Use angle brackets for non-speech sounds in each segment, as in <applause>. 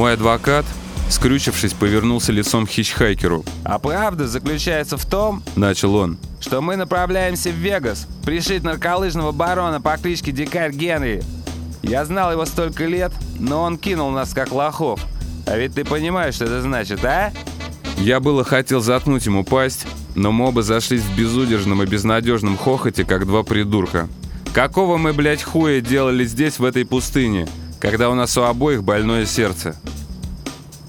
Мой адвокат, скрючившись, повернулся лицом к хичхайкеру. «А правда заключается в том, — начал он, — что мы направляемся в Вегас, пришить нарколыжного барона по кличке Дикарь Генри. Я знал его столько лет, но он кинул нас как лохов. А ведь ты понимаешь, что это значит, а?» Я было хотел заткнуть ему пасть, но мы оба зашлись в безудержном и безнадежном хохоте, как два придурка. Какого мы, блядь, хуя делали здесь, в этой пустыне, когда у нас у обоих больное сердце?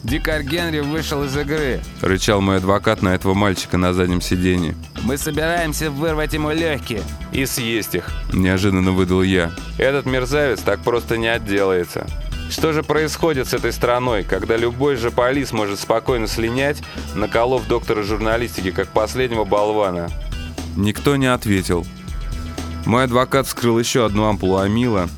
«Дикарь Генри вышел из игры. — рычал мой адвокат на этого мальчика на заднем сиденье. Мы собираемся вырвать ему легкие. «И съесть их», — неожиданно выдал я. «Этот мерзавец так просто не отделается. Что же происходит с этой страной, когда любой же полис может спокойно слинять, наколов доктора журналистики, как последнего болвана?» Никто не ответил. Мой адвокат вскрыл еще одну ампулу амила,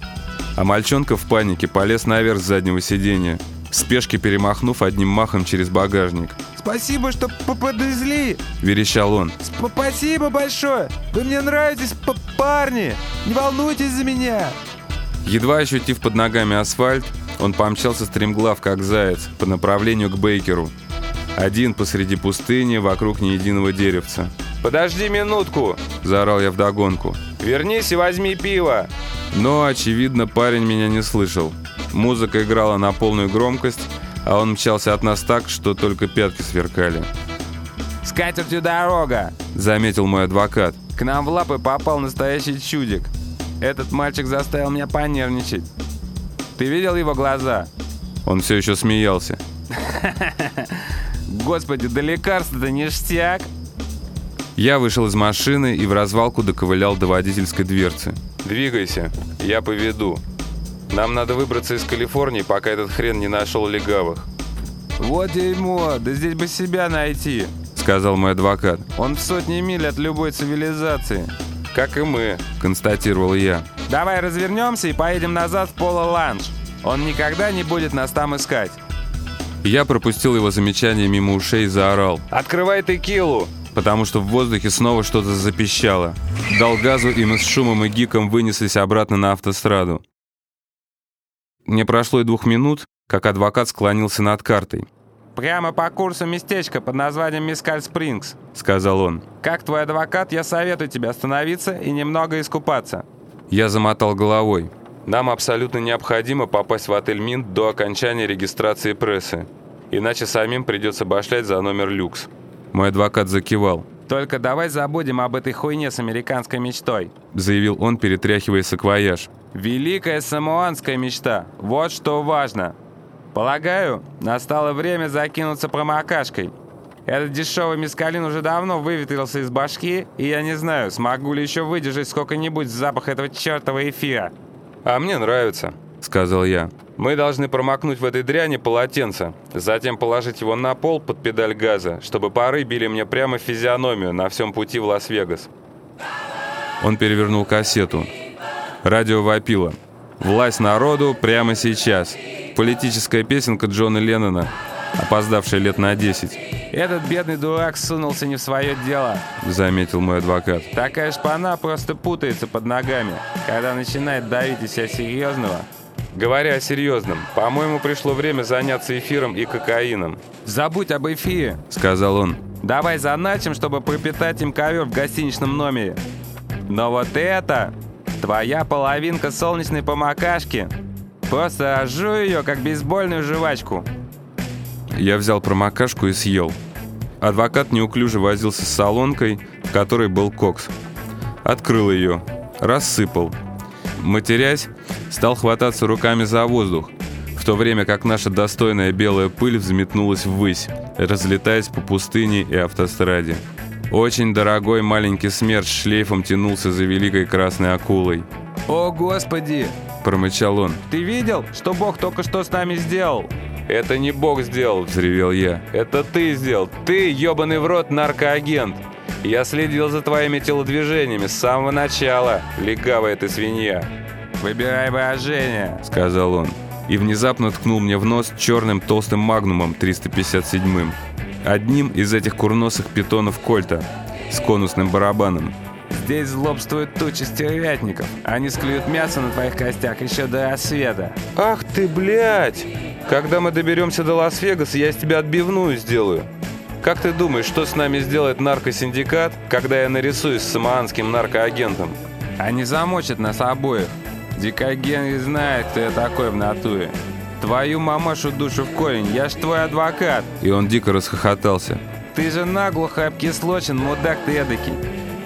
а мальчонка в панике полез наверх с заднего сиденья, в спешке перемахнув одним махом через багажник. «Спасибо, что подвезли!» – верещал он. «Спасибо большое! Вы мне нравитесь, парни! Не волнуйтесь за меня!» Едва ощутив под ногами асфальт, он помчался стремглав, как заяц, по направлению к Бейкеру. Один посреди пустыни, вокруг ни единого деревца. «Подожди минутку!» – заорал я вдогонку. «Вернись и возьми пиво!» Но, очевидно, парень меня не слышал. Музыка играла на полную громкость, а он мчался от нас так, что только пятки сверкали. «С катертью дорога!» – заметил мой адвокат. «К нам в лапы попал настоящий чудик. Этот мальчик заставил меня понервничать. Ты видел его глаза?» Он все еще смеялся. <laughs> Господи, да лекарство-то ништяк! Я вышел из машины и в развалку доковылял до водительской дверцы. «Двигайся, я поведу. Нам надо выбраться из Калифорнии, пока этот хрен не нашел легавых». «Вот дерьмо, да здесь бы себя найти», — сказал мой адвокат. «Он в сотни миль от любой цивилизации». «Как и мы», — констатировал я. «Давай развернемся и поедем назад в Пола Ланж. Он никогда не будет нас там искать». Я пропустил его замечание мимо ушей и заорал. «Открывай текилу!» Потому что в воздухе снова что-то запищало. Дал газу, и мы с шумом и гиком вынеслись обратно на автостраду. Не прошло и двух минут, как адвокат склонился над картой. «Прямо по курсу местечко под названием Мискаль Спрингс», — сказал он. «Как твой адвокат, я советую тебе остановиться и немного искупаться». Я замотал головой. «Нам абсолютно необходимо попасть в отель Минт до окончания регистрации прессы. Иначе самим придется башлять за номер люкс». Мой адвокат закивал. «Только давай забудем об этой хуйне с американской мечтой», заявил он, перетряхивая саквояж. «Великая самуанская мечта. Вот что важно. Полагаю, настало время закинуться промокашкой. Этот дешевый мискалин уже давно выветрился из башки, и я не знаю, смогу ли еще выдержать сколько-нибудь запах этого чертова эфира». «А мне нравится», — сказал я. Мы должны промокнуть в этой дряни полотенце, затем положить его на пол под педаль газа, чтобы пары били мне прямо в физиономию на всем пути в Лас-Вегас. Он перевернул кассету. Радио вопило. «Власть народу прямо сейчас». Политическая песенка Джона Леннона, опоздавшая лет на 10. «Этот бедный дурак сунулся не в свое дело», — заметил мой адвокат. «Такая шпана просто путается под ногами, когда начинает давить из себя серьезного, Говоря о серьезном, по-моему, пришло время заняться эфиром и кокаином. «Забудь об эфире», — сказал он. «Давай заначим, чтобы пропитать им ковер в гостиничном номере. Но вот это, твоя половинка солнечной помакашки, просто ожу ее, как бейсбольную жвачку». Я взял промокашку и съел. Адвокат неуклюже возился с солонкой, в которой был кокс. Открыл ее, рассыпал. Матерясь, стал хвататься руками за воздух, в то время как наша достойная белая пыль взметнулась ввысь, разлетаясь по пустыне и автостраде. Очень дорогой маленький смерч шлейфом тянулся за великой красной акулой. «О, Господи!» – промычал он. «Ты видел, что Бог только что с нами сделал?» «Это не Бог сделал», – взревел я. «Это ты сделал. Ты, ебаный в рот, наркоагент. Я следил за твоими телодвижениями с самого начала, легавая ты свинья». «Выбирай выражение», — сказал он. И внезапно ткнул мне в нос черным толстым магнумом 357-м. Одним из этих курносых питонов Кольта с конусным барабаном. «Здесь злобствуют тучи стервятников. Они склюют мясо на твоих костях еще до рассвета». «Ах ты, блядь!» Когда мы доберемся до Лас-Вегаса, я из тебя отбивную сделаю. Как ты думаешь, что с нами сделает наркосиндикат, когда я нарисуюсь с самоанским наркоагентом? Они замочат нас обоих. Дикоген знает, кто я такой в натуре. Твою мамашу душу в корень, я ж твой адвокат. И он дико расхохотался. Ты же наглухо обкислочен, мудак ты эдакий.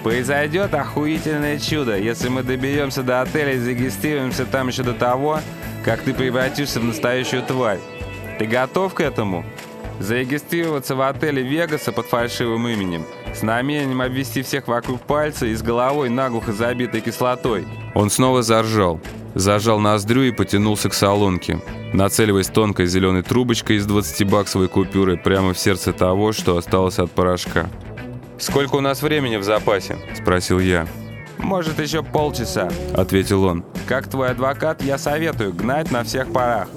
Произойдет охуительное чудо, если мы доберемся до отеля и зарегистрируемся там еще до того, как ты превратишься в настоящую тварь. Ты готов к этому? Зарегистрироваться в отеле Вегаса под фальшивым именем, с намерением обвести всех вокруг пальца и с головой наглухо забитой кислотой. Он снова заржал, зажал ноздрю и потянулся к салонке, нацеливаясь тонкой зеленой трубочкой из 20-баксовой купюры прямо в сердце того, что осталось от порошка. «Сколько у нас времени в запасе?» – спросил я. «Может, еще полчаса», – ответил он. «Как твой адвокат, я советую гнать на всех парах.